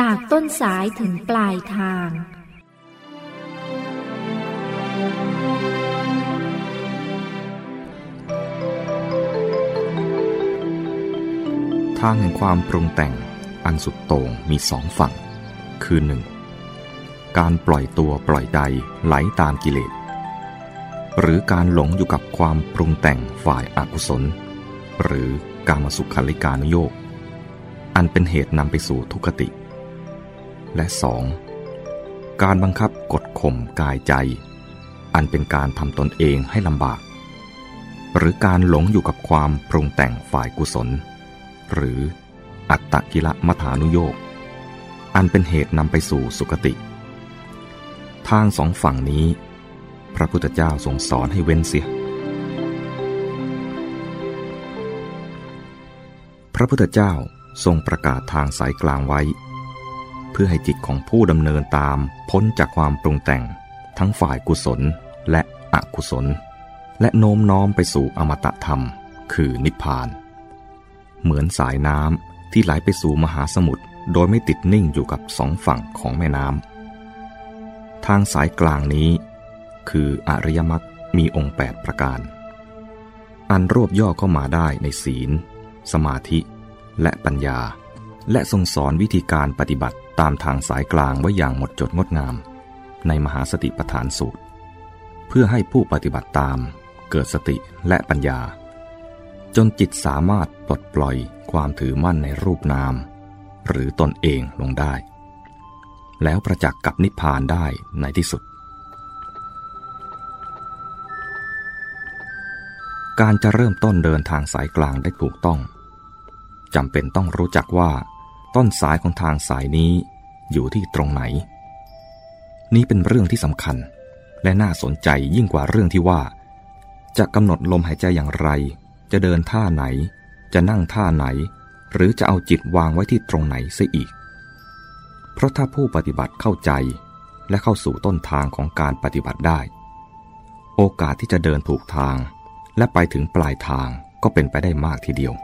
จากต้นสายถึงปลายทาง ทางแห่งความปรุงแต่งอันสุดโต่งมีสองฝั่ง คือหนึ่งการปล่อยตัวปล่อยใจไหลตามกิเลส หรือการหลงอยู่กับความปรุงแต่งฝ่ายอากุศล หรือการมาสุขคลิกานุโยกอันเป็นเหตุนำไปสู่ทุกติ และสองการบังคับกดข่มกายใจ อันเป็นการทำตนเองให้ลำบาก หรือการหลงอยู่กับความปรุงแต่งฝ่ายกุศล หรืออัตตกิละมัฐานุโยกอันเป็นเหตุนำไปสู่สุคติ ทางสองฝั่งนี้ พระพุทธเจ้าทรงสอนให้เว้นเสีย พระพุทธเจ้าทรงประกาศทางสายกลางไว้ เพื่อให้จิตของผู้ดำเนินตามพ้นจากความปรุงแต่ง ทั้งฝ่ายกุศลและอกุศล และโน้มน้อมไปสู่อมตะธรรม คือนิพพาน เหมือนสายน้ำที่ไหลไปสู่มหาสมุทรโดยไม่ติดนิ่งอยู่กับสองฝั่งของแม่น้ำทางสายกลางนี้ คืออริยมรรคมีองค์ 8 ประการ อันรวบย่อเข้ามาได้ในศีล สมาธิ และปัญญา และทรงสอนวิธีการปฏิบัติตามทางสายกลางไว้อย่างหมดจดงดงาม ในมหาสติปฐานสูตร เพื่อให้ผู้ปฏิบัติตามเกิดสติและปัญญา จนจิตสามารถปลดปล่อยความถือมั่นในรูปนาม หรือตนเองลงได้ แล้วประจักษ์กับนิพพานได้ในที่สุด การจะเริ่มต้นเดินทางสายกลางได้ถูกต้องจำเป็นต้องรู้จักว่า ต้นสายของทางสายนี้อยู่ที่ตรงไหน นี้เป็นเรื่องที่สำคัญ และน่าสนใจยิ่งกว่าเรื่องที่ว่า จะกำหนดลมหายใจอย่างไร จะเดินท่าไหน จะนั่งท่าไหน หรือจะเอาจิตวางไว้ที่ตรงไหนเสียอีก เพราะถ้าผู้ปฏิบัติเข้าใจและเข้าสู่ต้นทางของการปฏิบัติได้ โอกาสที่จะเดินถูกทาง และไปถึงปลายทางก็เป็นไปได้มากทีเดียว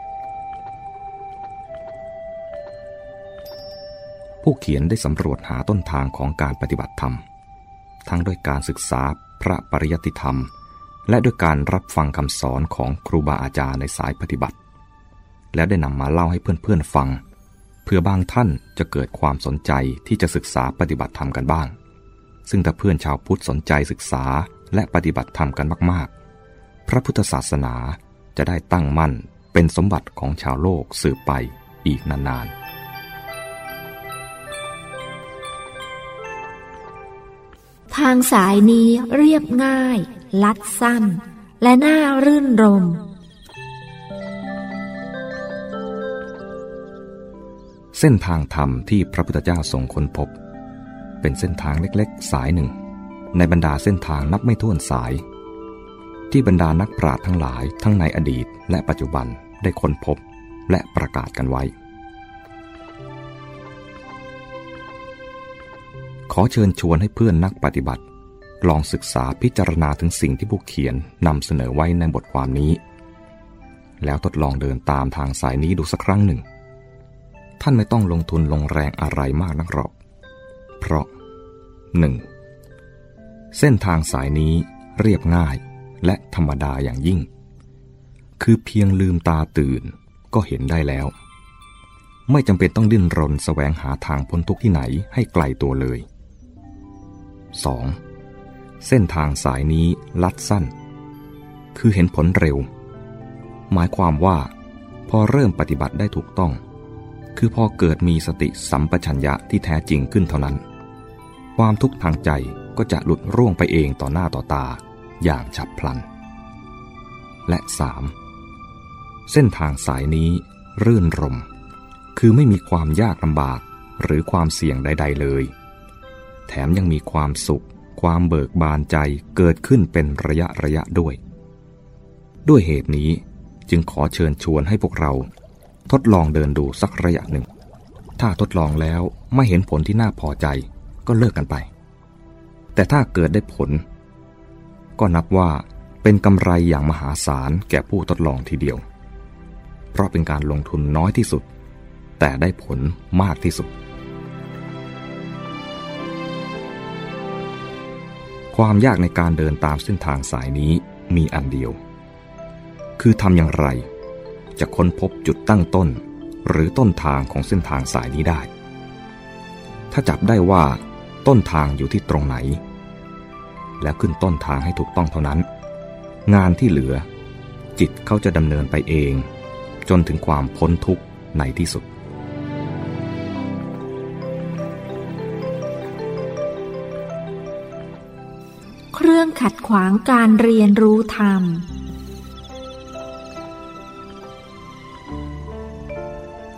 ผู้เขียนได้สำรวจหาต้นทางของการปฏิบัติธรรม ทั้งด้วยการศึกษาพระปริยติธรรม และด้วยการรับฟังคำสอนของครูบาอาจารย์ในสายปฏิบัติ แล้วได้นำมาเล่าให้เพื่อนๆฟัง เพื่อบางท่านจะเกิดความสนใจที่จะศึกษาปฏิบัติธรรมกันบ้าง ซึ่งถ้าเพื่อนชาวพุทธสนใจศึกษาและปฏิบัติธรรมกันมากๆ พระพุทธศาสนาจะได้ตั้งมั่นเป็นสมบัติของชาวโลกสืบไปอีกนานๆ ทางสายนี้เรียบง่าย ลัดสั้น และน่ารื่นรม เส้นทางธรรมที่พระพุทธเจ้าทรงค้นพบ เป็นเส้นทางเล็กๆ สายหนึ่ง ในบรรดาเส้นทางนับไม่ถ้วนสาย ที่บรรดานักปราชญ์ทั้งหลายทั้งในอดีตและปัจจุบันได้ค้นพบและประกาศกันไว้ ขอเชิญชวนให้เพื่อนนักปฏิบัติ ลองศึกษาพิจารณาถึงสิ่งที่ผู้เขียนนำเสนอไว้ในบทความนี้ แล้วทดลองเดินตามทางสายนี้ดูสักครั้งหนึ่ง ท่านไม่ต้องลงทุนลงแรงอะไรมากนักหรอก เพราะ 1. เส้นทางสายนี้เรียบง่ายและธรรมดาอย่างยิ่ง คือเพียงลืมตาตื่นก็เห็นได้แล้ว ไม่จำเป็นต้องดิ้นรนแสวงหาทางพ้นทุกข์ที่ไหนให้ไกลตัวเลย 2. เส้นทางสายนี้ลัดสั้น คือเห็นผลเร็ว หมายความว่า พอเริ่มปฏิบัติได้ถูกต้อง คือพอเกิดมีสติสัมปชัญญะที่แท้จริงขึ้นเท่านั้น ความทุกข์ทางใจก็จะหลุดร่วงไปเองต่อหน้าต่อตาอย่างฉับพลัน และ 3. เส้นทางสายนี้รื่นรม คือไม่มีความยากลำบากหรือความเสี่ยงใด ๆ เลย แถมยังมีความสุข ความเบิกบานใจเกิดขึ้นเป็นระยะระยะด้วย ด้วยเหตุนี้จึงขอเชิญชวนให้พวกเรา ทดลองเดินดูสักระยะหนึ่ง ถ้าทดลองแล้วไม่เห็นผลที่น่าพอใจก็เลิกกันไป แต่ถ้าเกิดได้ผล ก็นับว่าเป็นกำไรอย่างมหาศาลแก่ผู้ทดลองทีเดียว เพราะเป็นการลงทุนน้อยที่สุด แต่ได้ผลมากที่สุด ความยากในการเดินตามเส้นทางสายนี้มีอันเดียว คือทำอย่างไร จะค้นพบจุดตั้งต้น หรือต้นทางของเส้นทางสายนี้ได้ ถ้าจับได้ว่าต้นทางอยู่ที่ตรงไหน แล้วขึ้นต้นทางให้ถูกต้องเท่านั้น งานที่เหลือ จิตเขาจะดำเนินไปเอง จนถึงความพ้นทุกข์ในที่สุด ขวางการเรียนรู้ธรรม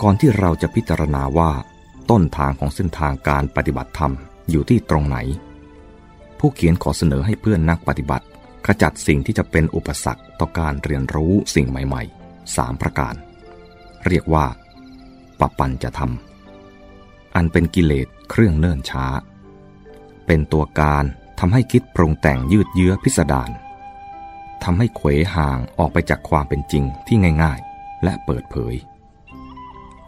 ก่อนที่เราจะพิจารณาว่า ต้นทางของเส้นทางการปฏิบัติธรรมอยู่ที่ตรงไหน ผู้เขียนขอเสนอให้เพื่อนนักปฏิบัติ ขจัดสิ่งที่จะเป็นอุปสรรคต่อการเรียนรู้สิ่งใหม่ๆสามประการ เรียกว่าปปัญจะทำอันเป็นกิเลสเครื่องเนิ่นช้า เป็นตัวการ ทำให้คิดปรุงแต่งยืดเยื้อพิสดารทำให้เขวห่างออกไปจากความเป็นจริงที่ง่ายๆ และเปิดเผย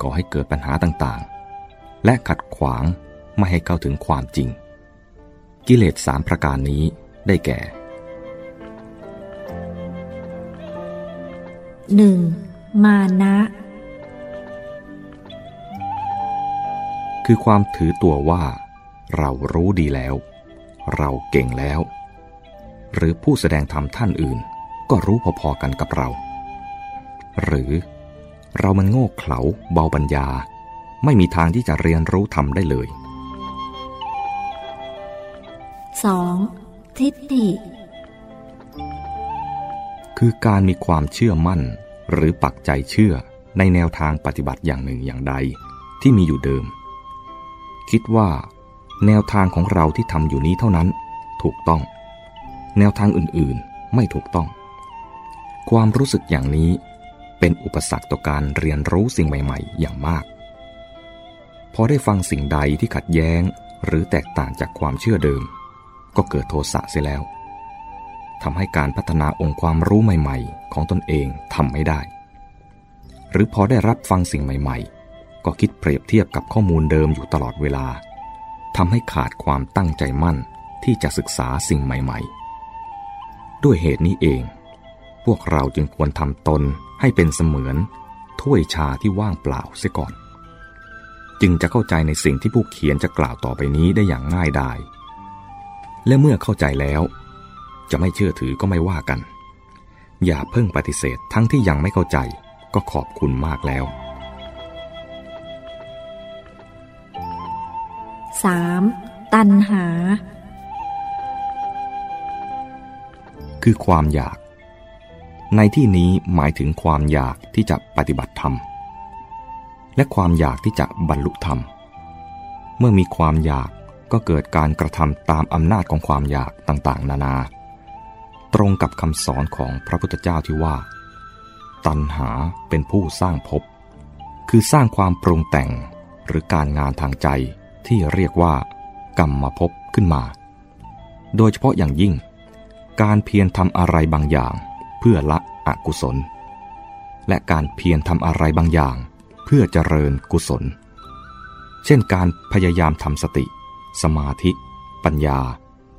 ก่อให้เกิดปัญหาต่างๆ และขัดขวางไม่ให้เข้าถึงความจริง กิเลสสามประการนี้ได้แก่ 1. มานะ คือความถือตัวว่าเรารู้ดีแล้ว เราเก่งแล้ว หรือผู้แสดงธรรมท่านอื่น ก็รู้พอๆกันกับเรา หรือเรามันโง่เขลาเบาปัญญา ไม่มีทางที่จะเรียนรู้ธรรมได้เลย 2. ทิฏฐิ คือการมีความเชื่อมั่น หรือปักใจเชื่อในแนวทางปฏิบัติอย่างหนึ่งอย่างใด ที่มีอยู่เดิม คิดว่า แนวทางของเราที่ทำอยู่นี้เท่านั้น ถูกต้อง แนวทางอื่นๆไม่ถูกต้อง ความรู้สึกอย่างนี้เป็นอุปสรรคต่อการเรียนรู้สิ่งใหม่ๆ อย่างมาก พอได้ฟังสิ่งใดที่ขัดแย้งหรือแตกต่างจากความเชื่อเดิม ก็เกิดโทสะเสียแล้วทำให้การพัฒนาองค์ความรู้ใหม่ๆ ของตนเองทำไม่ได้ หรือพอได้รับฟังสิ่งใหม่ๆ ก็คิดเปรียบเทียบกับข้อมูลเดิมอยู่ตลอดเวลา ทำให้ขาดความตั้งใจมั่นที่จะศึกษาสิ่งใหม่ ๆ ด้วยเหตุนี้เอง พวกเราจึงควรทำตนให้เป็นเสมือนถ้วยชาที่ว่างเปล่าเสียก่อน จึงจะเข้าใจในสิ่งที่ผู้เขียนจะกล่าวต่อไปนี้ได้อย่างง่ายดายและเมื่อเข้าใจแล้ว จะไม่เชื่อถือก็ไม่ว่ากัน อย่าเพิ่งปฏิเสธทั้งที่ยังไม่เข้าใจก็ขอบคุณมากแล้ว 3. ตัณหา คือความอยาก ในที่นี้หมายถึงความอยากที่จะปฏิบัติธรรม และความอยากที่จะบรรลุธรรม เมื่อมีความอยากก็เกิดการกระทำตามอำนาจของความอยากต่างๆ นานา ตรงกับคำสอนของพระพุทธเจ้าที่ว่า ตัณหาเป็นผู้สร้างภพคือสร้างความปรุงแต่งหรือการงานทางใจ ที่เรียกว่ากรรมภพขึ้นมา โดยเฉพาะอย่างยิ่ง การเพียรทำอะไรบางอย่าง เพื่อละอกุศล และการเพียรทำอะไรบางอย่าง เพื่อเจริญกุศล เช่นการพยายามทำสติ สมาธิ ปัญญา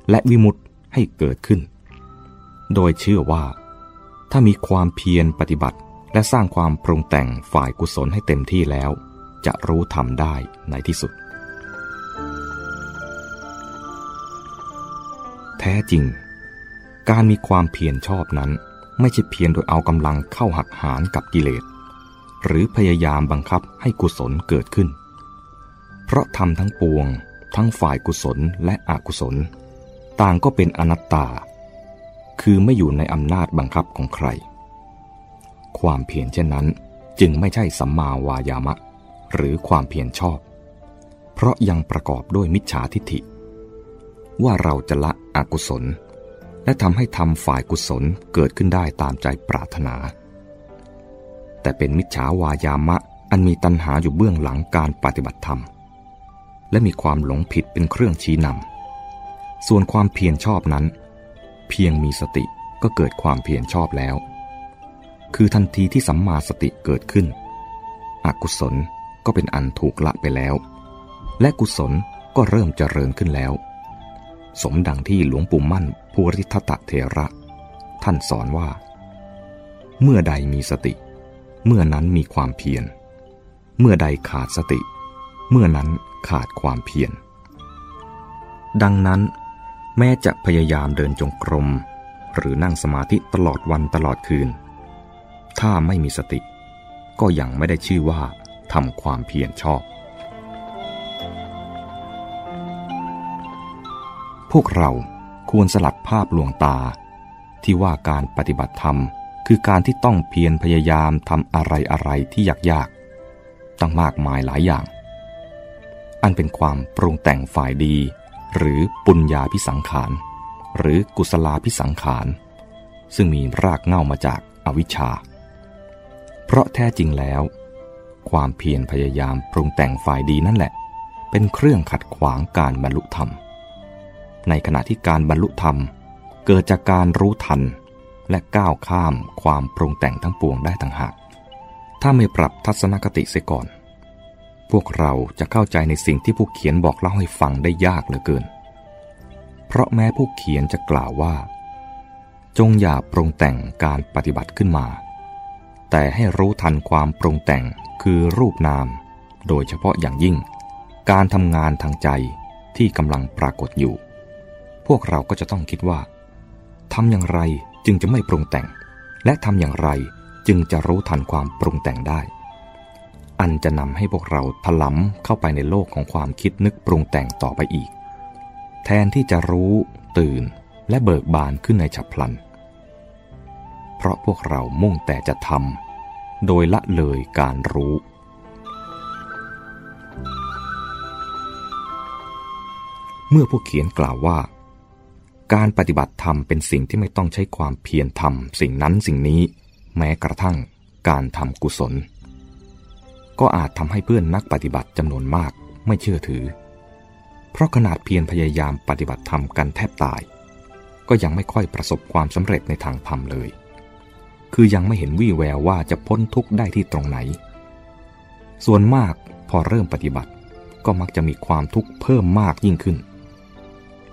และวิมุตติให้เกิดขึ้น โดยเชื่อว่า ถ้ามีความเพียรปฏิบัติและสร้างความปรุงแต่งฝ่ายกุศลให้เต็มที่แล้ว จะรู้ทำได้ในที่สุด ท้จริง การมีความเพียรชอบนั้น ไม่ใช่เพียรโดยเอากำลังเข้าหักหานกับกิเลส หรือพยายามบังคับให้กุศลเกิดขึ้น เพราะทำทั้งปวง ทั้งฝ่ายกุศลและอกุศล ต่างก็เป็นอนัตตา คือไม่อยู่ในอำนาจบังคับของใคร ความเพียรเช่นนั้นจึงไม่ใช่สัมมาวายามะ หรือความเพียรชอบ เพราะยังประกอบด้วยมิจฉาทิฏฐิ ว่าเราจะละอกุศล และทำให้ทำฝ่ายกุศลเกิดขึ้นได้ตามใจปรารถนา แต่เป็นมิจฉาวายามะอันมีตัณหาอยู่เบื้องหลังการปฏิบัติธรรม และมีความหลงผิดเป็นเครื่องชี้นำส่วนความเพียรชอบนั้น เพียงมีสติก็เกิดความเพียรชอบแล้ว คือทันทีที่สัมมาสติเกิดขึ้น อกุศลก็เป็นอันถูกละไปแล้ว และกุศลก็เริ่มเจริญขึ้นแล้ว สมดังที่หลวงปู่มั่นภูริทัตเถระ ท่านสอนว่า เมื่อใดมีสติ เมื่อนั้นมีความเพียร เมื่อใดขาดสติ เมื่อนั้นขาดความเพียร ดังนั้น แม้จะพยายามเดินจงกรม หรือนั่งสมาธิตลอดวันตลอดคืน ถ้าไม่มีสติ ก็ยังไม่ได้ชื่อว่าทำความเพียรชอบ พวกเราควรสลัดภาพลวงตา ที่ว่าการปฏิบัติธรรม คือการที่ต้องเพียรพยายามทำอะไรอะไรที่ยากๆตั้งมากมายหลายอย่าง อันเป็นความปรุงแต่งฝ่ายดี หรือปุญญาพิสังขาร หรือกุศลาพิสังขาร ซึ่งมีรากเง่ามาจากอวิชชา เพราะแท้จริงแล้ว ความเพียรพยายามปรุงแต่งฝ่ายดีนั่นแหละ เป็นเครื่องขัดขวางการบรรลุธรรม ในขณะที่การบรรลุธรรม เกิดจากการรู้ทัน และก้าวข้ามความปรุงแต่งทั้งปวงได้ต่างหาก ถ้าไม่ปรับทัศนคติเสียก่อน พวกเราจะเข้าใจในสิ่งที่ผู้เขียนบอกเล่าให้ฟังได้ยากเหลือเกิน เพราะแม้ผู้เขียนจะกล่าวว่า จงอย่าปรุงแต่งการปฏิบัติขึ้นมา แต่ให้รู้ทันความปรุงแต่งคือรูปนาม โดยเฉพาะอย่างยิ่ง การทำงานทางใจที่กำลังปรากฏอยู่ พวกเราก็จะต้องคิดว่าทำอย่างไรจึงจะไม่ปรุงแต่ง และทำอย่างไรจึงจะรู้ทันความปรุงแต่งได้ อันจะนำให้พวกเราถลำเข้าไปในโลกของความคิดนึกปรุงแต่งต่อไปอีก แทนที่จะรู้ ตื่น และเบิกบานขึ้นในฉับพลัน เพราะพวกเรามุ่งแต่จะทำโดยละเลยการรู้เมื่อผู้เขียนกล่าวว่า การปฏิบัติธรรมเป็นสิ่งที่ไม่ต้องใช้ความเพียรทำสิ่งนั้นสิ่งนี้ แม้กระทั่งการทำกุศล ก็อาจทำให้เพื่อนนักปฏิบัติจำนวนมากไม่เชื่อถือ เพราะขนาดเพียรพยายามปฏิบัติธรรมกันแทบตาย ก็ยังไม่ค่อยประสบความสำเร็จในทางธรรมเลย คือยังไม่เห็นวี่แววว่าจะพ้นทุกข์ได้ที่ตรงไหน ส่วนมากพอเริ่มปฏิบัติก็มักจะมีความทุกข์เพิ่มมากยิ่งขึ้น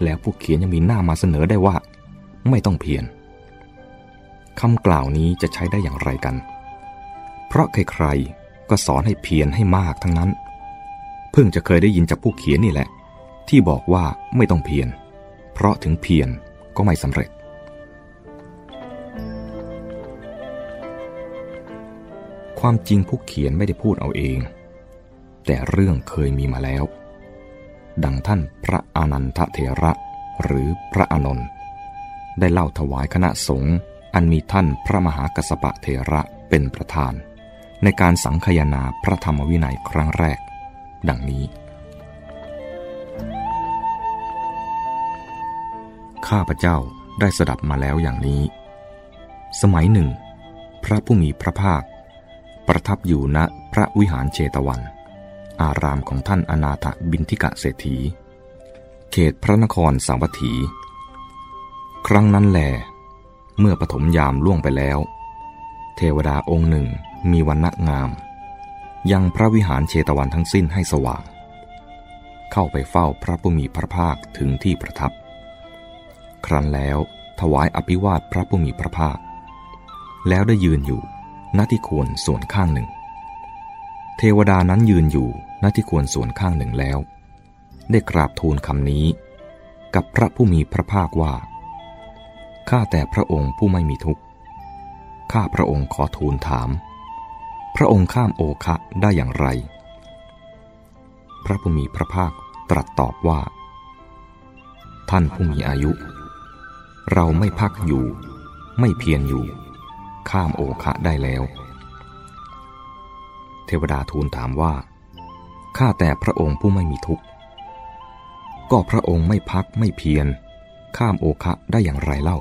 แล้วผู้เขียนยังมีหน้ามาเสนอได้ว่า ไม่ต้องเพียรคำกล่าวนี้จะใช้ได้อย่างไรกัน เพราะใครๆก็สอนให้เพียรให้มากทั้งนั้น เพิ่งจะเคยได้ยินจากผู้เขียนนี่แหละ ที่บอกว่าไม่ต้องเพียรเพราะถึงเพียรก็ไม่สำเร็จ ความจริงผู้เขียนไม่ได้พูดเอาเอง แต่เรื่องเคยมีมาแล้ว ดังท่านพระอานันทเถระหรือพระอนนท์ได้เล่าถวายคณะสงฆ์อันมีท่านพระมหากัสปะเถระเป็นประธาน ในการสังคยนาพระธรรมวินัยครั้งแรก ดังนี้ ข้าพเจ้าได้สดับมาแล้วอย่างนี้ สมัยหนึ่ง พระผู้มีพระภาค ประทับอยู่ณพระวิหารเชตวัน อารามของท่านอนาถบินทิกะเศรษฐี เขตพระนครสาวัตถี ครั้งนั้นแล เมื่อปฐมยามล่วงไปแล้ว เทวดาองค์หนึ่งมีวันณะงาม ยังพระวิหารเชตวันทั้งสิ้นให้สว่าง เข้าไปเฝ้าพระผู้มีพระภาคถึงที่ประทับ ครั้นแล้วถวายอภิวาทพระผู้มีพระภาค แล้วได้ยืนอยู่ณที่ควรส่วนข้างหนึ่ง เทวดานั้นยืนอยู่ณที่ควรส่วนข้างหนึ่งแล้ว ได้กราบทูลคำนี้ กับพระผู้มีพระภาคว่า ข้าแต่พระองค์ผู้ไม่มีทุกข์ ข้าพระองค์ขอทูลถาม พระองค์ข้ามโอคะได้อย่างไร พระผู้มีพระภาคตรัสตอบว่า ท่านผู้มีอายุ เราไม่พักอยู่ ไม่เพียรอยู่ ข้ามโอคะได้แล้ว เทวดาทูลถามว่า ข้าแต่พระองค์ผู้ไม่มีทุกข์ ก็พระองค์ไม่พักไม่เพียร ข้ามโอคะได้อย่างไรเล่า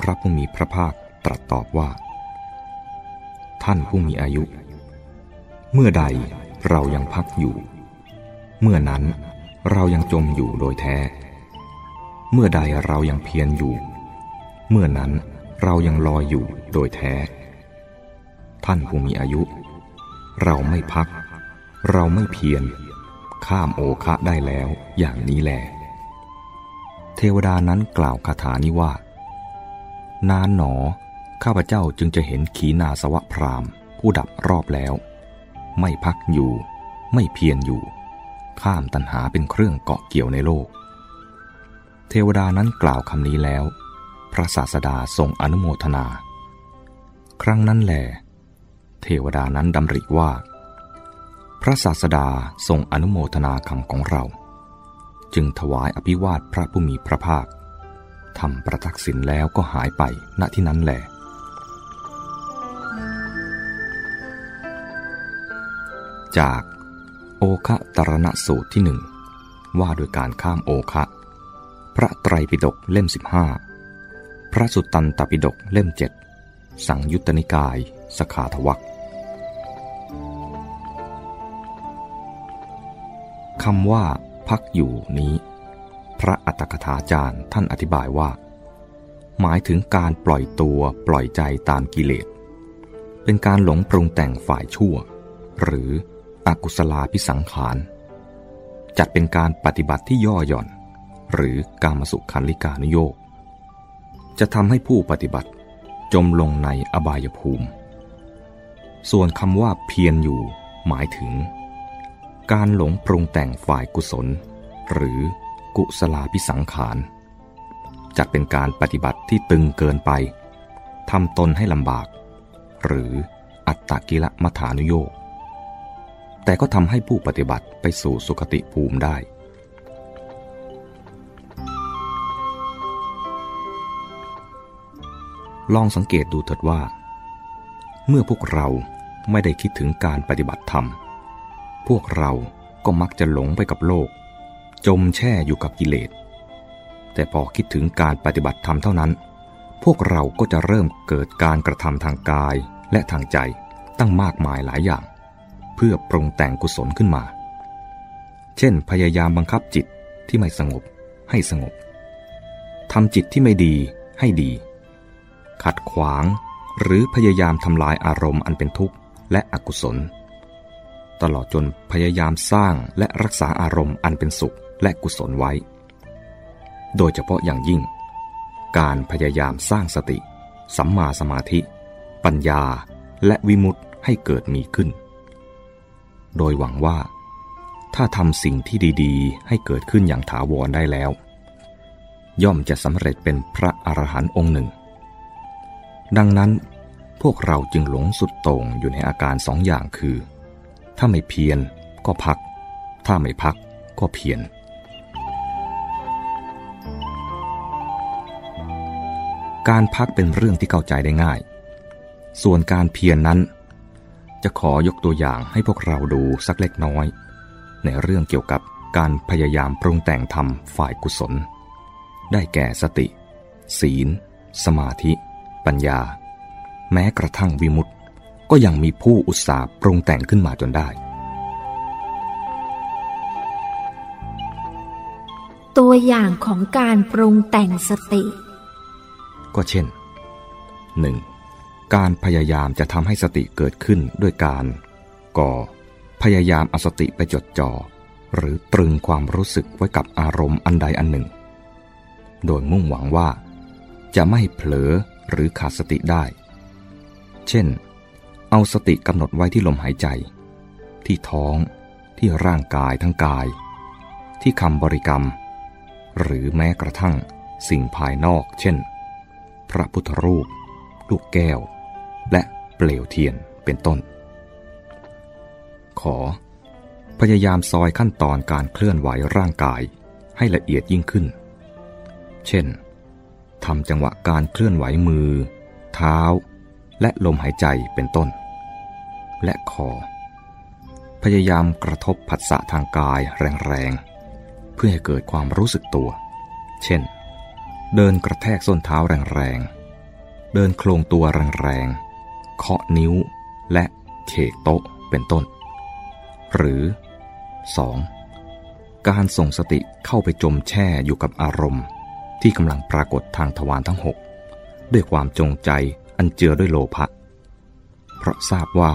พระผู้มีพระภาคตรัสตอบว่า ท่านผู้มีอายุ เมื่อใดเรายังพักอยู่ เมื่อนั้นเรายังจมอยู่โดยแท้ เมื่อใดเรายังเพียรอยู่ เมื่อนั้นเรายังลอยอยู่โดยแท้ ท่านผู้มีอายุ เราไม่พัก เราไม่เพียร ข้ามโอคะได้แล้วอย่างนี้แล เทวดานั้นกล่าวคาถานี้ว่า นานหนอ ข้าพเจ้าจึงจะเห็นขีนาสวะพรามผู้ดับรอบแล้ว ไม่พักอยู่ ไม่เพียรอยู่ ข้ามตัณหาเป็นเครื่องเกาะเกี่ยวในโลก เทวดานั้นกล่าวคำนี้แล้ว พระศาสดาทรงอนุโมทนา ครั้งนั้นแหล เทวดานั้นดำริว่า พระศาสดาทรงอนุโมทนาคำของเรา จึงถวายอภิวาทพระผู้มีพระภาคทำประทักษิณแล้วก็หายไปณที่นั้นแหละจากโอคะตรณสูตรที่หนึ่งว่าโดยการข้ามโอคะ พระไตรปิฎกเล่ม 15 พระสุตตันตปิฎกเล่มเจ็ดสังยุตตนิกาย สขาทวัก คำว่า พักอยู่นี้ พระอัตถกถาจารย์ท่านอธิบายว่า หมายถึงการปล่อยตัวปล่อยใจตามกิเลส เป็นการหลงปรุงแต่งฝ่ายชั่ว หรืออกุศลาพิสังขารจัดเป็นการปฏิบัติที่ย่อหย่อน หรือการมสุขันลิกานุโยกจะทำให้ผู้ปฏิบัติจมลงในอบายภูมิ ส่วนคำว่าเพียรอยู่หมายถึง การหลงปรุงแต่งฝ่ายกุศล หรือกุศลาพิสังขารจัดเป็นการปฏิบัติที่ตึงเกินไปทำตนให้ลำบาก หรืออัตตกิละมัฐานุโยกแต่ก็ทำให้ผู้ปฏิบัติไปสู่สุคติภูมิได้ ลองสังเกตดูเถิดว่า เมื่อพวกเราไม่ได้คิดถึงการปฏิบัติธรรม พวกเราก็มักจะหลงไปกับโลก จมแช่อยู่กับกิเลส แต่พอคิดถึงการปฏิบัติธรรมเท่านั้น พวกเราก็จะเริ่มเกิดการกระทำทางกายและทางใจตั้งมากมายหลายอย่าง เพื่อปรุงแต่งกุศลขึ้นมา เช่น พยายามบังคับจิตที่ไม่สงบให้สงบทำจิตที่ไม่ดีให้ดี ขัดขวางหรือพยายามทำลายอารมณ์อันเป็นทุกข์และอกุศล ตลอดจนพยายามสร้างและรักษาอารมณ์อันเป็นสุขและกุศลไว้ โดยเฉพาะอย่างยิ่ง การพยายามสร้างสติ สัมมาสมาธิ ปัญญาและวิมุตติให้เกิดมีขึ้น โดยหวังว่า ถ้าทำสิ่งที่ดี ๆ ให้เกิดขึ้นอย่างถาวรได้แล้ว ย่อมจะสำเร็จเป็นพระอรหันต์องค์หนึ่ง ดังนั้นพวกเราจึงหลงสุดโต่งอยู่ในอาการสองอย่างคือ ถ้าไม่เพียรก็พัก ถ้าไม่พักก็เพียรการพักเป็นเรื่องที่เข้าใจได้ง่าย ส่วนการเพียรนนั้น จะขอยกตัวอย่างให้พวกเราดูสักเล็กน้อย ในเรื่องเกี่ยวกับการพยายามปรุงแต่งทำฝ่ายกุศล ได้แก่สติ ศีล สมาธิ ปัญญา แม้กระทั่งวิมุตติ ก็ยังมีผู้อุตสาห์ปรุงแต่งขึ้นมาจนได้ ตัวอย่างของการปรุงแต่งสติ ก็เช่น 1. การพยายามจะทำให้สติเกิดขึ้นด้วยการก่อพยายามเอาสติไปจดจ่อหรือตรึงความรู้สึกไว้กับอารมณ์อันใดอันหนึ่ง โดยมุ่งหวังว่า จะไม่เผลอหรือขาดสติได้ เช่น เอาสติกำหนดไว้ที่ลมหายใจ ที่ท้อง ที่ร่างกายทั้งกาย ที่คำบริกรรม หรือแม้กระทั่งสิ่งภายนอก เช่น พระพุทธรูป ลูกแก้ว และเปลวเทียนเป็นต้น ขอ พยายามซอยขั้นตอนการเคลื่อนไหวร่างกายให้ละเอียดยิ่งขึ้น เช่นทำจังหวะการเคลื่อนไหวมือ เท้า และลมหายใจเป็นต้น และขอพยายามกระทบผัสสะทางกายแรงๆ เพื่อให้เกิดความรู้สึกตัว เช่น เดินกระแทกส้นเท้าแรงๆ เดินโคลงตัวแรงๆ เคาะนิ้วและเขกโต๊ะเป็นต้น หรือ 2. การส่งสติเข้าไปจมแช่อยู่กับอารมณ์ ที่กำลังปรากฏทางทวารทั้งหกด้วยความจงใจอันเจือด้วยโลภะเพราะทราบว่า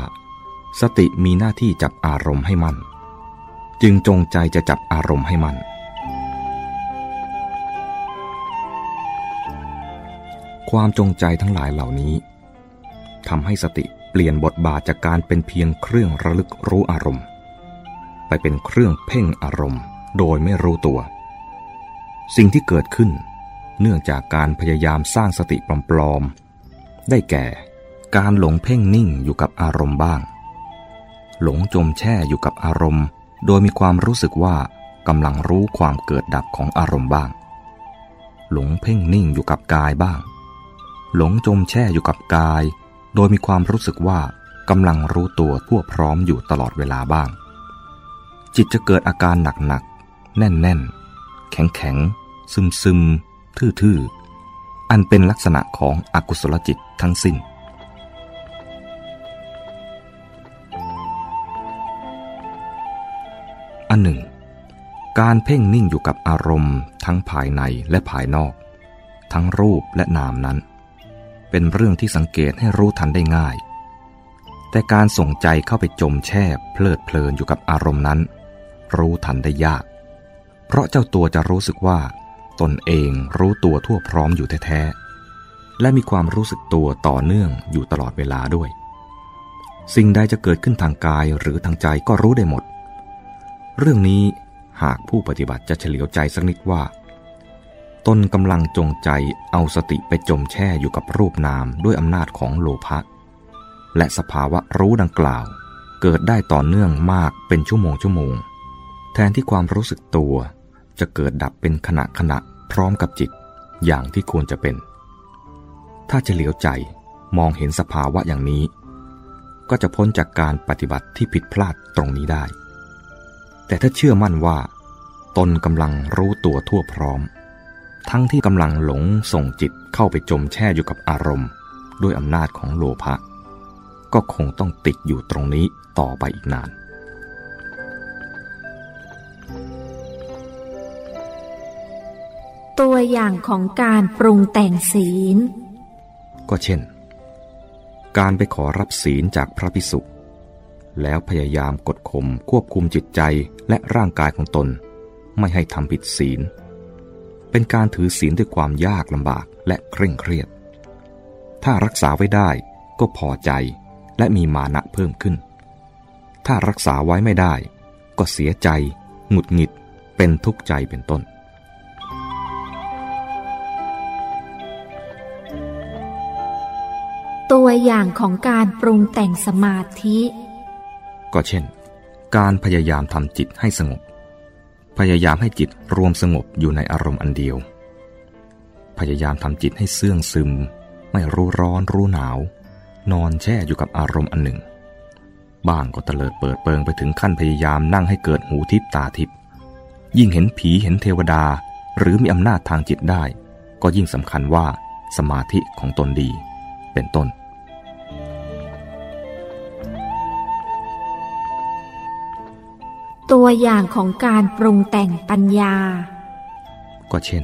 สติมีหน้าที่จับอารมณ์ให้มัน่น จึงจงใจจะจับอารมณ์ให้มัน่น ความจงใจทั้งหลายเหล่านี้ทำให้สติเปลี่ยนบทบาทจากการเป็นเพียงเครื่องระลึกรู้อารมณ์ ไปเป็นเครื่องเพ่งอารมณ์โดยไม่รู้ตัว สิ่งที่เกิดขึ้น เนื่องจากการพยายามสร้างสติปลอมๆได้แก่ การหลงเพ่งนิ่งอยู่กับอารมณ์บ้าง หลงจมแช่อยู่กับอารมณ์ โดยมีความรู้สึกว่ากำลังรู้ความเกิดดับของอารมณ์บ้าง หลงเพ่งนิ่งอยู่กับกายบ้าง หลงจมแช่อยู่กับกาย โดยมีความรู้สึกว่ากำลังรู้ตัวทั่วพร้อมอยู่ตลอดเวลาบ้าง จิตจะเกิดอาการหนักๆ แน่นๆ แข็งๆ ซึมๆ ทื่อๆ อันเป็นลักษณะของอกุศลจิตทั้งสิ้น อันหนึ่ง การเพ่งนิ่งอยู่กับอารมณ์ทั้งภายในและภายนอก ทั้งรูปและนามนั้น เป็นเรื่องที่สังเกตให้รู้ทันได้ง่าย แต่การส่งใจเข้าไปจมแช่เพลิดเพลินอยู่กับอารมณ์นั้น รู้ทันได้ยาก เพราะเจ้าตัวจะรู้สึกว่า ตนเองรู้ตัวทั่วพร้อมอยู่แท้ๆและมีความรู้สึกตัวต่อเนื่องอยู่ตลอดเวลาด้วย สิ่งใดจะเกิดขึ้นทางกายหรือทางใจก็รู้ได้หมด เรื่องนี้หากผู้ปฏิบัติจะเฉลียวใจสักนิดว่า ตนกำลังจงใจเอาสติไปจมแช่อยู่กับรูปนามด้วยอำนาจของโลภะและสภาวะรู้ดังกล่าว เกิดได้ต่อเนื่องมากเป็นชั่วโมงชั่วโมง แทนที่ความรู้สึกตัว จะเกิดดับเป็นขณะขณะพร้อมกับจิต อย่างที่ควรจะเป็น ถ้าเฉลียวใจมองเห็นสภาวะอย่างนี้ ก็จะพ้นจากการปฏิบัติที่ผิดพลาดตรงนี้ได้ แต่ถ้าเชื่อมั่นว่า ตนกำลังรู้ตัวทั่วพร้อม ทั้งที่กำลังหลงส่งจิตเข้าไปจมแช่อยู่กับอารมณ์ ด้วยอำนาจของโลภะก็คงต้องติดอยู่ตรงนี้ต่อไปอีกนาน ตัวอย่างของการปรุงแต่งศีล ก็เช่น การไปขอรับศีลจากพระพิสุ แล้วพยายามกดข่มควบคุมจิตใจและร่างกายของตน ไม่ให้ทำผิดศีล เป็นการถือศีลด้วยความยากลำบากและเคร่งเครียด ถ้ารักษาไว้ได้ก็พอใจและมีมานะเพิ่มขึ้น ถ้ารักษาไว้ไม่ได้ ก็เสียใจ หงุดหงิด เป็นทุกข์ใจเป็นต้น ตัวอย่างของการปรุงแต่งสมาธิ ก็เช่น การพยายามทำจิตให้สงบ พยายามให้จิตรวมสงบอยู่ในอารมณ์อันเดียว พยายามทำจิตให้เสื่องซึม ไม่รู้ร้อนรู้หนาว นอนแช่อยู่กับอารมณ์อันหนึ่ง บ้างก็เตลิดเปิดเปิงไปถึงขั้นพยายามนั่งให้เกิดหูทิพตาทิพยิ่งเห็นผีเห็นเทวดา หรือมีอำนาจทางจิตได้ ก็ยิ่งสำคัญว่าสมาธิของตนดี เป็นต้น ตัวอย่างของการปรุงแต่งปัญญา ก็เช่น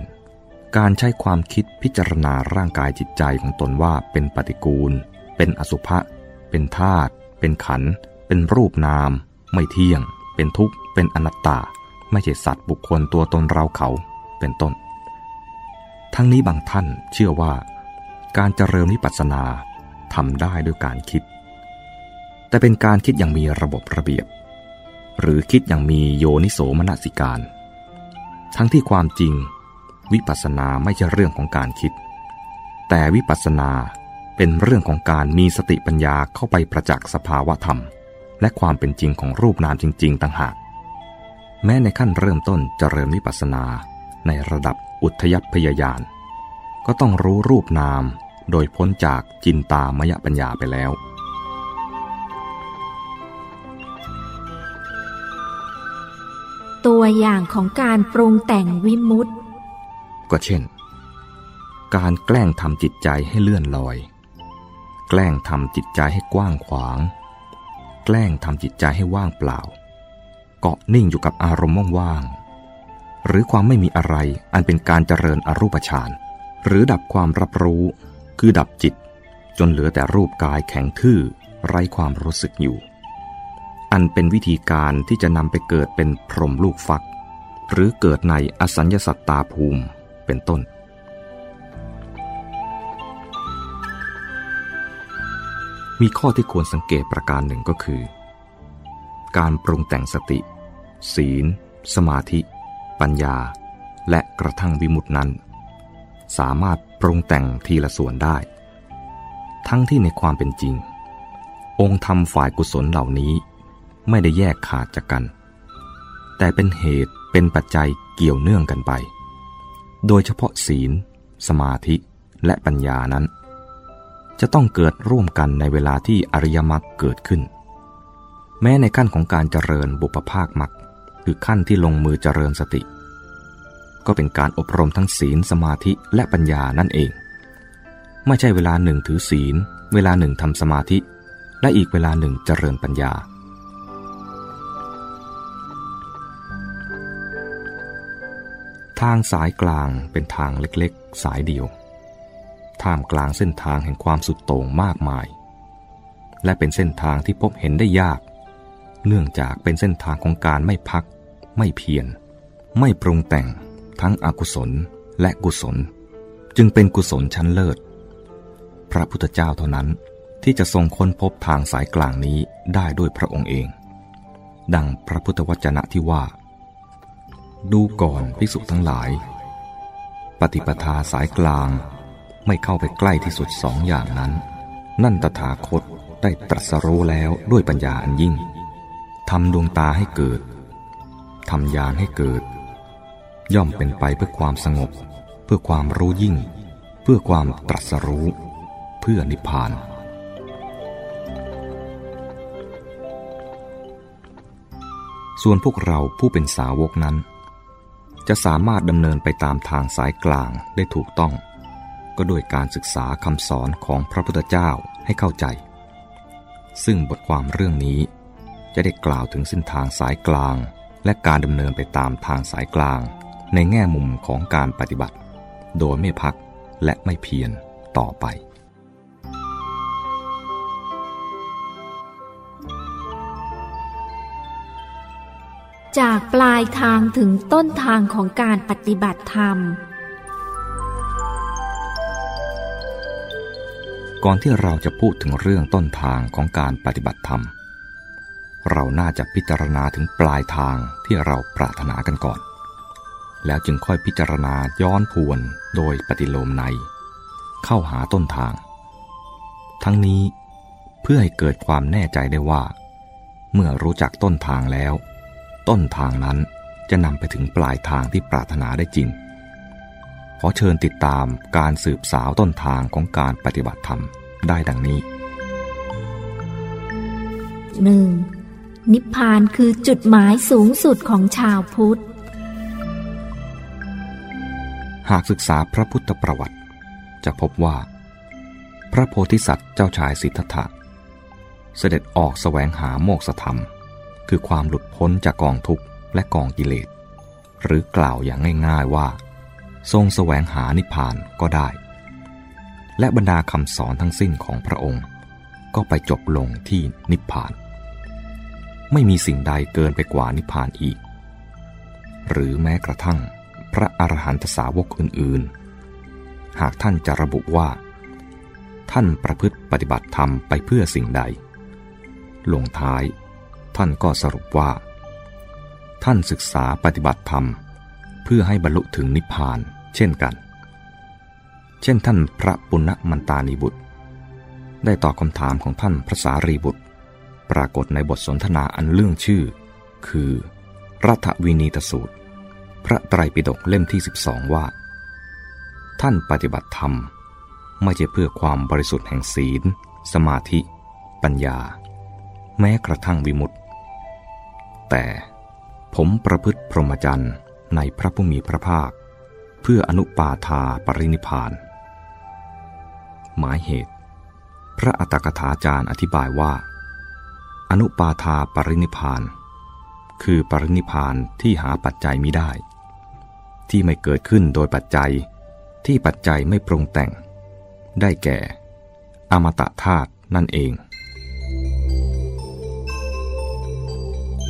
การใช้ความคิดพิจารณาร่างกายจิตใจของตนว่าเป็นปฏิกูล เป็นอสุภะ เป็นธาตุ เป็นขัน เป็นรูปนาม ไม่เที่ยง เป็นทุกข์ เป็นอนัตตา ไม่ใช่สัตว์บุคคลตัวตนเราเขา เป็นต้น ทั้งนี้บางท่านเชื่อว่า การเจริญวิปัสสนาทำได้ด้วยการคิด แต่เป็นการคิดอย่างมีระบบระเบียบ หรือคิดอย่างมีโยนิโสมนสิการ ทั้งที่ความจริง วิปัสสนาไม่ใช่เรื่องของการคิด แต่วิปัสสนาเป็นเรื่องของการมีสติปัญญาเข้าไปประจักษ์สภาวะธรรม และความเป็นจริงของรูปนามจริง ๆ ต่างหาก แม้ในขั้นเริ่มต้นเจริญวิปัสสนาในระดับอุทยพยายาน ก็ต้องรู้รูปนามโดยพ้นจากจินตามยปัญญาไปแล้ว ตัวอย่างของการปรุงแต่งวิมุตติก็เช่น การแกล้งทำจิตใจให้เลื่อนลอย แกล้งทำจิตใจให้กว้างขวาง แกล้งทำจิตใจให้ว่างเปล่า เกาะนิ่งอยู่กับอารมณ์ว่างๆหรือความไม่มีอะไรอันเป็นการเจริญอรูปฌานหรือดับความรับรู้คือดับจิต จนเหลือแต่รูปกายแข็งทื่อไร้ความรู้สึกอยู่ อันเป็นวิธีการที่จะนำไปเกิดเป็นพรหมลูกฟัก หรือเกิดในอสัญญสัตตาภูมิเป็นต้น มีข้อที่ควรสังเกตประการหนึ่งก็คือ การปรุงแต่งสติ ศีล สมาธิ ปัญญา และกระทั่งวิมุตินั้น สามารถปรุงแต่งทีละส่วนได้ ทั้งที่ในความเป็นจริง องค์ธรรมฝ่ายกุศลเหล่านี้ ไม่ได้แยกขาดจากกัน แต่เป็นเหตุเป็นปัจจัยเกี่ยวเนื่องกันไป โดยเฉพาะศีล สมาธิและปัญญานั้น จะต้องเกิดร่วมกันในเวลาที่อริยมรรคเกิดขึ้น แม้ในขั้นของการเจริญบุปภาคมรรคคือขั้นที่ลงมือเจริญสติ ก็เป็นการอบรมทั้งศีลสมาธิและปัญญานั่นเอง ไม่ใช่เวลาหนึ่งถือศีล เวลาหนึ่งทำสมาธิ และอีกเวลาหนึ่งเจริญปัญญาางสายกลางเป็นทางเล็กๆ สายเดียว ท่ามกลางเส้นทางแห่งความสุดโต่งมากมาย และเป็นเส้นทางที่พบเห็นได้ยาก เนื่องจากเป็นเส้นทางของการไม่พัก ไม่เพียร ไม่ปรุงแต่งทั้งอกุศลและกุศล จึงเป็นกุศลชั้นเลิศ พระพุทธเจ้าเท่านั้นที่จะทรงค้นพบทางสายกลางนี้ได้ด้วยพระองค์เอง ดังพระพุทธวจนะที่ว่า ดูก่อนภิกษุทั้งหลาย ปฏิปทาสายกลางไม่เข้าไปใกล้ที่สุดสองอย่างนั้น นั่นตถาคตได้ตรัสรู้แล้วด้วยปัญญาอันยิ่งทำดวงตาให้เกิดทำญาณให้เกิด ย่อมเป็นไปเพื่อความสงบ เพื่อความรู้ยิ่ง เพื่อความตรัสรู้ เพื่อนิพพานส่วนพวกเราผู้เป็นสาวกนั้น จะสามารถดำเนินไปตามทางสายกลางได้ถูกต้อง ก็โดยการศึกษาคำสอนของพระพุทธเจ้าให้เข้าใจ ซึ่งบทความเรื่องนี้จะได้กล่าวถึงเส้นทางสายกลาง และการดำเนินไปตามทางสายกลาง ในแง่มุมของการปฏิบัติ โดยไม่พักและไม่เพียรต่อไป จากปลายทางถึงต้นทางของการปฏิบัติธรรม ก่อนที่เราจะพูดถึงเรื่องต้นทางของการปฏิบัติธรรม เราน่าจะพิจารณาถึงปลายทางที่เราปรารถนากันก่อน แล้วจึงค่อยพิจารณาย้อนพวนโดยปฏิโลมใน เข้าหาต้นทาง ทั้งนี้เพื่อให้เกิดความแน่ใจได้ว่า เมื่อรู้จักต้นทางแล้ว ต้นทางนั้นจะนำไปถึงปลายทางที่ปรารถนาได้จริง ขอเชิญติดตามการสืบสาวต้นทางของการปฏิบัติธรรมได้ดังนี้ 1. นิพพานคือจุดหมายสูงสุดของชาวพุทธ หากศึกษาพระพุทธประวัติ จะพบว่า พระโพธิสัตว์เจ้าชายสิทธัตถะ เสด็จออกสแสวงหาโมกษธรรม คือความหลุดพ้นจากกองทุกข์และกองกิเลส หรือกล่าวอย่างง่าย ๆว่า ทรงแสวงหานิพพานก็ได้ และบรรดาคำสอนทั้งสิ้นของพระองค์ ก็ไปจบลงที่นิพพาน ไม่มีสิ่งใดเกินไปกว่านิพพานอีก หรือแม้กระทั่งพระอรหันตสาวกอื่นๆ หากท่านจะระบุว่า ท่านประพฤติปฏิบัติธรรมไปเพื่อสิ่งใด ลงท้าย ท่านก็สรุปว่า ท่านศึกษาปฏิบัติธรรม เพื่อให้บรรลุถึงนิพพาน เช่นกัน เช่นท่านพระปุณณมันตานีบุตร ได้ตอบคำถามของท่านพระสารีบุตร ปรากฏในบทสนทนาอันเรื่องชื่อ คือรัฐวินีตสูตร พระไตรปิฎกเล่มที่ 12 ว่า ท่านปฏิบัติธรรม ไม่ใช่เพื่อความบริสุทธิ์แห่งศีล สมาธิ ปัญญา แม้กระทั่งวิมุตติ แต่ผมประพฤติพรหมจรรย์ในพระผู้มีพระภาค เพื่ออนุปาทาปรินิพาน หมายเหตุ พระอัตถกถาจารย์อธิบายว่า อนุปาทาปรินิพาน คือปรินิพานที่หาปัจจัยมิได้ ที่ไม่เกิดขึ้นโดยปัจจัยที่ปัจจัยไม่ปรุงแต่ง ได้แก่ อมตะธาตุนั่นเอง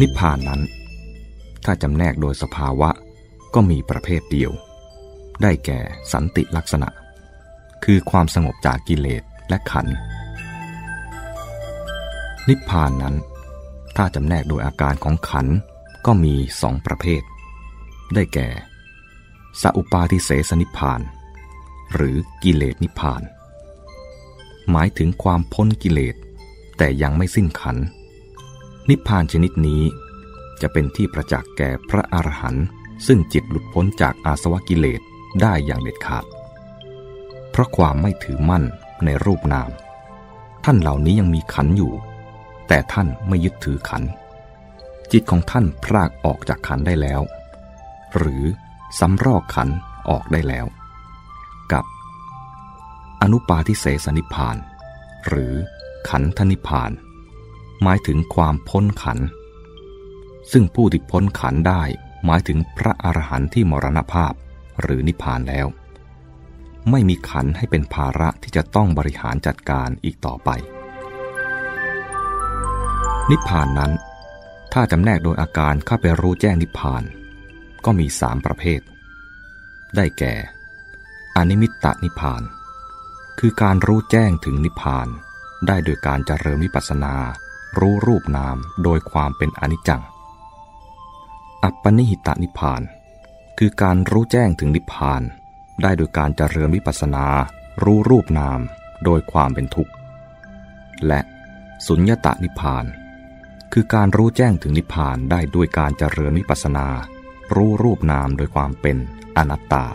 นิพพานนั้น ถ้าจำแนกโดยสภาวะก็มีประเภทเดียว ได้แก่สันติลักษณะ คือความสงบจากกิเลสและขัน นิพพานนั้น ถ้าจำแนกโดยอาการของขันก็มีสองประเภท ได้แก่สัอุปาทิเสสนิพพาน หรือกิเลสนิพพาน หมายถึงความพ้นกิเลสแต่ยังไม่สิ้นขัน นิพพานชนิดนี้ จะเป็นที่ประจักษ์แก่พระอรหันต์ซึ่งจิตหลุดพ้นจากอาสวะกิเลสได้อย่างเด็ดขาด เพราะความไม่ถือมั่นในรูปนาม ท่านเหล่านี้ยังมีขันอยู่ แต่ท่านไม่ยึดถือขัน จิตของท่านพรากออกจากขันได้แล้ว หรือสำรอกขันออกได้แล้ว กับ อนุปาทิเสสนิพาน หรือขันธนิพาน หมายถึงความพ้นขัน ซึ่งผู้ที่พ้นขันได้หมายถึงพระอรหันต์ที่มรณภาพหรือนิพพานแล้ว ไม่มีขันให้เป็นภาระที่จะต้องบริหารจัดการอีกต่อไป นิพพานนั้น ถ้าจำแนกโดยอาการเข้าไปรู้แจ้งนิพพาน ก็มีสามประเภท ได้แก่ อนิมิตตนิพพาน คือการรู้แจ้งถึงนิพพานได้โดยการเจริญวิปัสสนา รู้รูปนามโดยความเป็นอนิจจัง อัปปนิหิตานิพาน คือการรู้แจ้งถึงนิพพาน ได้โดยการเจริญวิปัสนา รู้รูปนามโดยความเป็นทุกข์ และสุญญตานิพาน คือการรู้แจ้งถึงนิพพานได้ด้วยการเจริญวิปัสสนา รู้รูปนามโดยความเป็นอนัตตา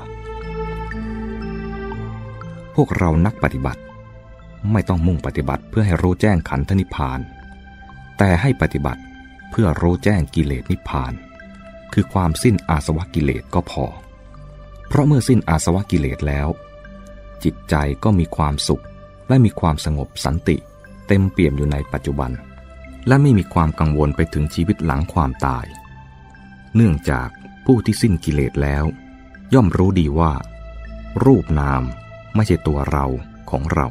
พวกเรานักปฏิบัติ ไม่ต้องมุ่งปฏิบัติเพื่อให้รู้แจ้งขันธนิพพาน แต่ให้ปฏิบัติเพื่อรู้แจ้งกิเลสนิพพาน คือความสิ้นอาสวะกิเลสก็พอ เพราะเมื่อสิ้นอาสวะกิเลสแล้ว จิตใจก็มีความสุขและมีความสงบสันติ เต็มเปี่ยมอยู่ในปัจจุบัน และไม่มีความกังวลไปถึงชีวิตหลังความตาย เนื่องจากผู้ที่สิ้นกิเลสแล้ว ย่อมรู้ดีว่า รูปนามไม่ใช่ตัวเราของเรา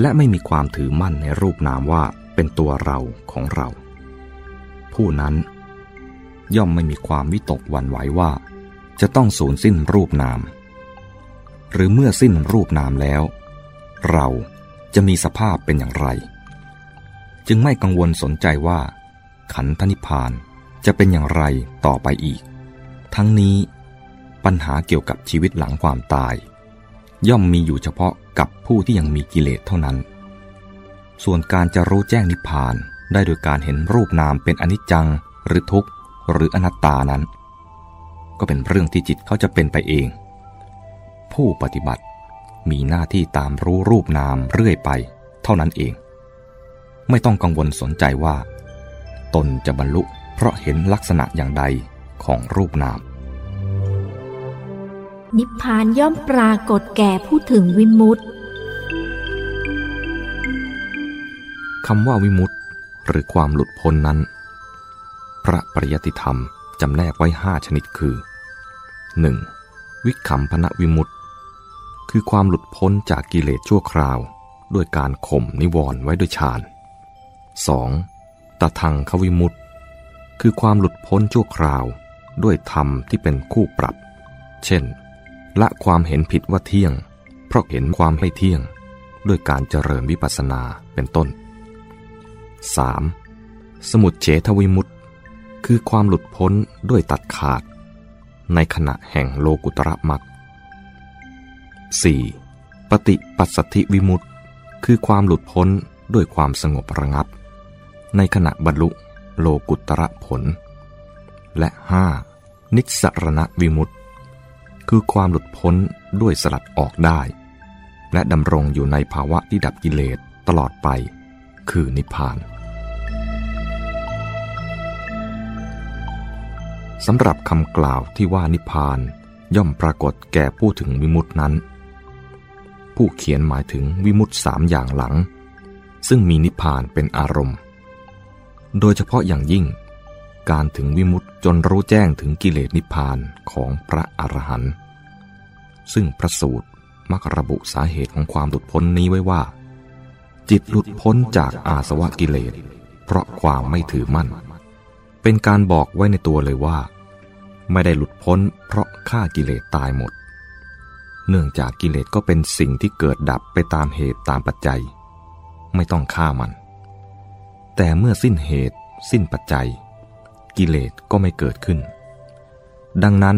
และไม่มีความถือมั่นในรูปนามว่า เป็นตัวเราของเรา ผู้นั้น ย่อมไม่มีความวิตกวันไหวว่า จะต้องสูญสิ้นรูปนาม หรือเมื่อสิ้นรูปนามแล้ว เราจะมีสภาพเป็นอย่างไร จึงไม่กังวลสนใจว่า ขันธนิพานจะเป็นอย่างไรต่อไปอีก ทั้งนี้ปัญหาเกี่ยวกับชีวิตหลังความตาย ย่อมมีอยู่เฉพาะกับผู้ที่ยังมีกิเลสเท่านั้น ส่วนการจะรู้แจ้งนิพพานได้โดยการเห็นรูปนามเป็นอนิจจัง หรือทุกข์ หรืออนัตตานั้น ก็เป็นเรื่องที่จิตเขาจะเป็นไปเอง ผู้ปฏิบัติมีหน้าที่ตามรู้รูปนามเรื่อยไป เท่านั้นเอง ไม่ต้องกังวลสนใจว่า ตนจะบรรลุเพราะเห็นลักษณะอย่างใดของรูปนาม นิพพานย่อมปรากฏแก่ผู้ถึงวิมุตติ คำว่าวิมุตติหรือความหลุดพ้นนั้น พระปริยติธรรมจำแนกไว้ห้าชนิดคือ 1. วิคัมพนวิมุตติคือความหลุดพ้นจากกิเลสชั่วคราว ด้วยการข่มนิวรณ์ไว้ด้วยฌาน 2. ตะทังควิมุตติคือความหลุดพ้นชั่วคราว ด้วยธรรมที่เป็นคู่ปรับ เช่น ละความเห็นผิดว่าเที่ยง เพราะเห็นความไม่เที่ยง ด้วยการเจริญวิปัสสนาเป็นต้น 3. สมุดเฉทวิมุตต์คือความหลุดพ้นด้วยตัดขาด ในขณะแห่งโลกุตระมัก 4. ปฏิปัสสธิวิมุตต์คือความหลุดพ้นด้วยความสงบระงับ ในขณะบรรลุโลกุตระผล และ 5. นิสรณวิมุตต์คือความหลุดพ้นด้วยสลัดออกได้ และดำรงอยู่ในภาวะที่ดับกิเลสตลอดไป คือนิพพานสำหรับคำกล่าวที่ว่านิพพานย่อมปรากฏแก่ผู้ถึงวิมุตินั้น ผู้เขียนหมายถึงวิมุตสามอย่างหลัง ซึ่งมีนิพพานเป็นอารมณ์ โดยเฉพาะอย่างยิ่ง การถึงวิมุตจนรู้แจ้งถึงกิเลสนิพพานของพระอรหันต์ซึ่งพระสูตรมักระบุสาเหตุของความหลุดพ้นนี้ไว้ว่า จิตหลุดพ้นจากอาสวะกิเลส เพราะความไม่ถือมั่น เป็นการบอกไว้ในตัวเลยว่า ไม่ได้หลุดพ้นเพราะฆ่ากิเลสตายหมด เนื่องจากกิเลสก็เป็นสิ่งที่เกิดดับไปตามเหตุตามปัจจัย ไม่ต้องฆ่ามัน แต่เมื่อสิ้นเหตุสิ้นปัจจัย กิเลสก็ไม่เกิดขึ้น ดังนั้น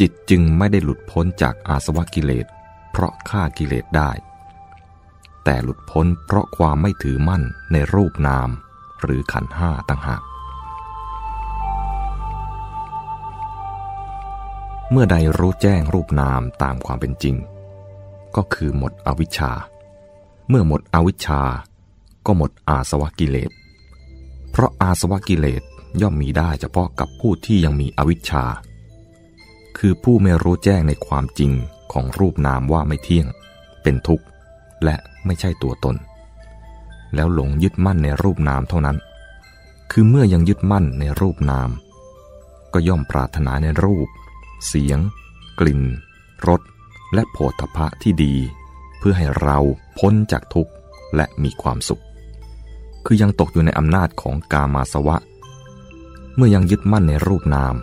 จิตจึงไม่ได้หลุดพ้นจากอาสวะกิเลส เพราะฆ่ากิเลสได้ แต่หลุดพ้นเพราะความไม่ถือมั่นในรูปนาม หรือขันห้าต่างหาก เมื่อใดรู้แจ้งรูปนามตามความเป็นจริง ก็คือหมดอวิชชา เมื่อหมดอวิชชา ก็หมดอาสวะกิเลส เพราะอาสวะกิเลสย่อมมีได้เฉพาะกับผู้ที่ยังมีอวิชชา คือผู้ไม่รู้แจ้งในความจริงของรูปนามว่าไม่เที่ยง เป็นทุกข์ และ ไม่ใช่ตัวตน แล้วหลงยึดมั่นในรูปนามเท่านั้น คือเมื่อยังยึดมั่นในรูปนาม ก็ย่อมปรารถนาในรูป เสียง กลิ่นรสและโผฏฐะที่ดี เพื่อให้เราพ้นจากทุกข์และมีความสุข คือยังตกอยู่ในอำนาจของกามาสวะ เมื่อยังยึดมั่นในรูปนาม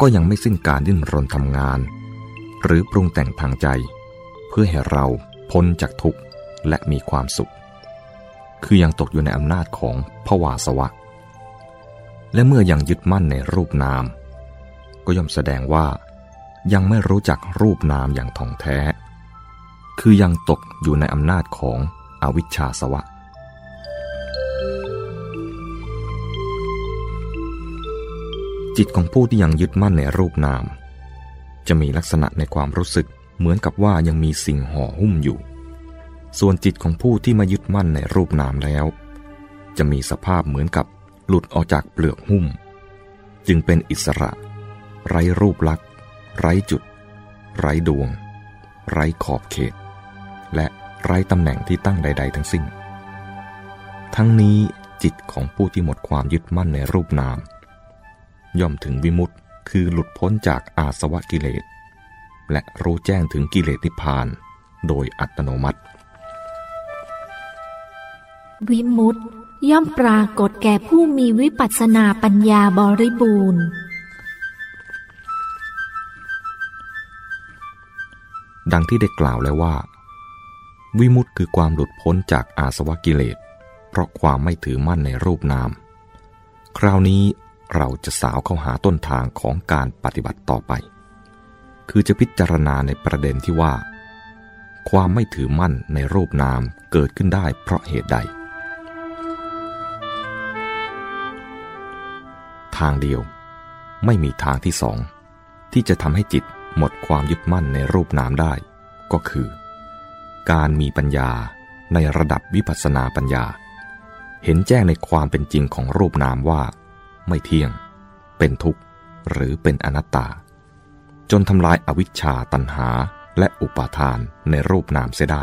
ก็ยังไม่สิ้นการดิ้นรนทำงาน หรือปรุงแต่งทางใจ เพื่อให้เราพ้นจากทุกข์ และมีความสุข คือยังตกอยู่ในอำนาจของภวาสวะ และเมื่อยังยึดมั่นในรูปนาม ก็ย่อมแสดงว่า ยังไม่รู้จักรูปนามอย่างท่องแท้ คือยังตกอยู่ในอำนาจของอวิชชาสวะจิตของผู้ที่ยังยึดมั่นในรูปนาม จะมีลักษณะในความรู้สึกเหมือนกับว่ายังมีสิ่งห่อหุ้มอยู่ ส่วนจิตของผู้ที่มายึดมั่นในรูปนามแล้ว จะมีสภาพเหมือนกับหลุดออกจากเปลือกหุ้ม จึงเป็นอิสระ ไร้รูปลักษณ์ไร้จุด ไร้ดวง ไร้ขอบเขต และไร้ตำแหน่งที่ตั้งใด ๆ ทั้งสิ้น ทั้งนี้จิตของผู้ที่หมดความยึดมั่นในรูปนาม ย่อมถึงวิมุตติคือหลุดพ้นจากอาสวะกิเลส และรู้แจ้งถึงกิเลสนิพพาน โดยอัตโนมัติ วิมุตย่อมปรากฏแก่ผู้มีวิปัสสนาปัญญาบริบูรณ์ ดังที่ได้กล่าวแล้วว่า วิมุตคือความหลุดพ้นจากอาสวะกิเลส เพราะความไม่ถือมั่นในรูปนาม คราวนี้เราจะสาวเข้าหาต้นทางของการปฏิบัติต่อไป คือจะพิจารณาในประเด็นที่ว่า ความไม่ถือมั่นในรูปนามเกิดขึ้นได้เพราะเหตุใด ทางเดียว ไม่มีทางที่สอง ที่จะทำให้จิตหมดความยึดมั่นในรูปนามได้ ก็คือ การมีปัญญาในระดับวิปัสสนาปัญญา เห็นแจ้งในความเป็นจริงของรูปนามว่า ไม่เที่ยง เป็นทุกข์ หรือเป็นอนัตตา จนทำลายอวิชชาตันหาและอุปาทานในรูปนามเสียได้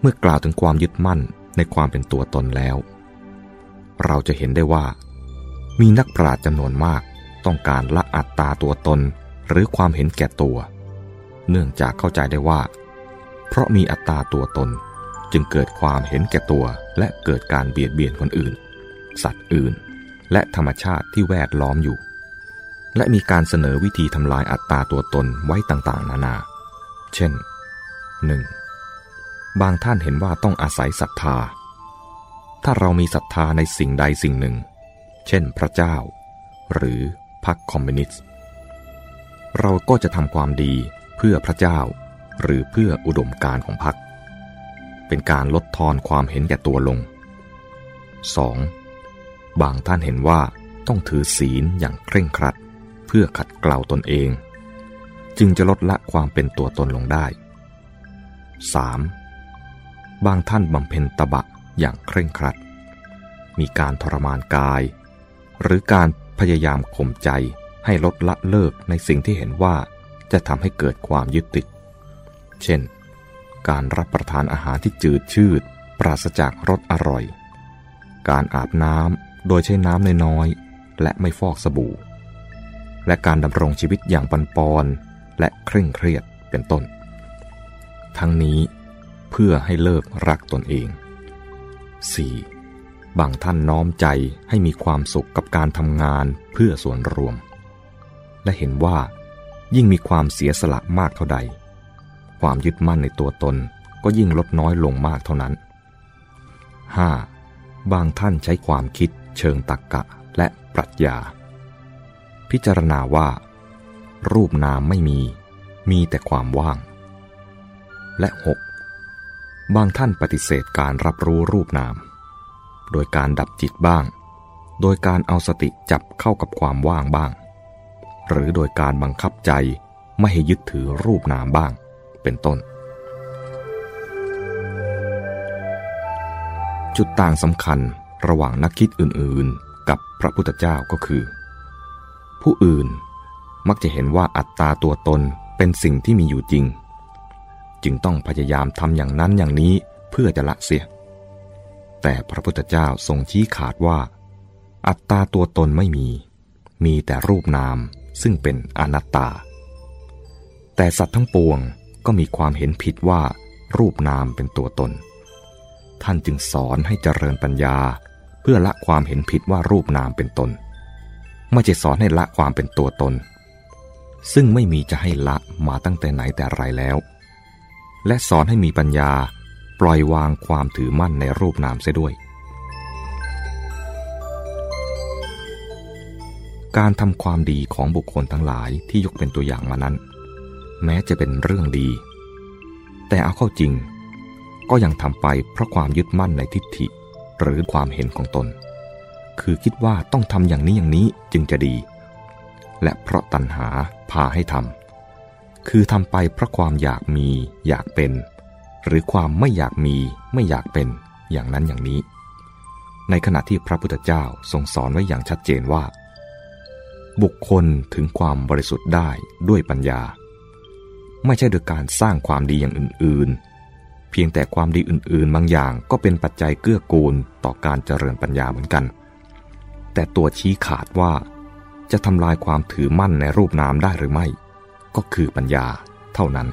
เมื่อกล่าวถึงความยึดมั่นในความเป็นตัวตนแล้ว เราจะเห็นได้ว่า มีนักปราชญ์จำนวนมากต้องการละอัตตาตัวตนหรือความเห็นแก่ตัว เนื่องจากเข้าใจได้ว่า เพราะมีอัตตาตัวตนจึงเกิดความเห็นแก่ตัวและเกิดการเบียดเบียนคนอื่น สัตว์อื่น และธรรมชาติที่แวดล้อมอยู่ และมีการเสนอวิธีทำลายอัตตาตัวตนไว้ต่างๆ นานา เช่น 1. บางท่านเห็นว่าต้องอาศัยศรัทธา ถ้าเรามีศรัทธาในสิ่งใดสิ่งหนึ่ง เช่นพระเจ้า หรือพรรคคอมมิวนิสต์ เราก็จะทำความดีเพื่อพระเจ้า หรือเพื่ออุดมการของพรรคเป็นการลดทอนความเห็นแก่ตัวลง 2. บางท่านเห็นว่าต้องถือศีลอย่างเคร่งครัด เพื่อขัดเกลาตนเอง จึงจะลดละความเป็นตัวตนลงได้ 3. บางท่านบำเพ็ญตบะ อย่างเคร่งครัด มีการทรมานกาย หรือการพยายามข่มใจให้ลดละเลิกในสิ่งที่เห็นว่าจะทำให้เกิดความยึดติด เช่น การรับประทานอาหารที่จืดชืด ปราศจากรสอร่อย การอาบน้ำโดยใช้น้ำน้อยๆและไม่ฟอกสบู่ และการดำรงชีวิตอย่างปันปอนและเคร่งเครียดเป็นต้น ทั้งนี้เพื่อให้เลิกรักตนเอง 4. บางท่านน้อมใจให้มีความสุขกับการทำงานเพื่อส่วนรวม และเห็นว่า ยิ่งมีความเสียสละมากเท่าใด ความยึดมั่นในตัวตนก็ยิ่งลดน้อยลงมากเท่านั้น 5. บางท่านใช้ความคิดเชิงตรรกกะและปรัชญา พิจารณาว่า รูปนามไม่มี มีแต่ความว่าง และ 6. บางท่านปฏิเสธการรับรู้รูปนาม โดยการดับจิตบ้าง โดยการเอาสติจับเข้ากับความว่างบ้าง หรือโดยการบังคับใจไม่ให้ยึดถือรูปนามบ้าง เป็นต้น จุดต่างสำคัญระหว่างนักคิดอื่นๆ กับพระพุทธเจ้าก็คือ ผู้อื่นมักจะเห็นว่าอัตตาตัวตนเป็นสิ่งที่มีอยู่จริง จึงต้องพยายามทำอย่างนั้นอย่างนี้เพื่อจะละเสีย แต่พระพุทธเจ้าทรงชี้ขาดว่า อัตตาตัวตนไม่มี มีแต่รูปนามซึ่งเป็นอนัตตา แต่สัตว์ทั้งปวงก็มีความเห็นผิดว่า รูปนามเป็นตัวตน ท่านจึงสอนให้เจริญปัญญา เพื่อละความเห็นผิดว่ารูปนามเป็นตน ไม่ใช่สอนให้ละความเป็นตัวตน ซึ่งไม่มีจะให้ละมาตั้งแต่ไหนแต่ไรแล้ว และสอนให้มีปัญญา ปล่อยวางความถือมั่นในรูปนามเสียด้วย การทำความดีของบุคคลทั้งหลายที่ยกเป็นตัวอย่างมานั้น แม้จะเป็นเรื่องดี แต่เอาเข้าจริง ก็ยังทำไปเพราะความยึดมั่นในทิฏฐิหรือความเห็นของตน คือคิดว่าต้องทำอย่างนี้อย่างนี้จึงจะดี และเพราะตัณหาพาให้ทำ คือทำไปเพราะความอยากมีอยากเป็น หรือความไม่อยากมีไม่อยากเป็นอย่างนั้นอย่างนี้ ในขณะที่พระพุทธเจ้าทรงสอนไว้อย่างชัดเจนว่า บุคคลถึงความบริสุทธิ์ได้ด้วยปัญญา ไม่ใช่โดยการสร้างความดีอย่างอื่นๆ เพียงแต่ความดีอื่นๆ บางอย่างก็เป็นปัจจัยเกื้อกูลต่อการเจริญปัญญาเหมือนกัน แต่ตัวชี้ขาดว่าจะทำลายความถือมั่นในรูปนามได้หรือไม่ ก็คือปัญญาเท่านั้น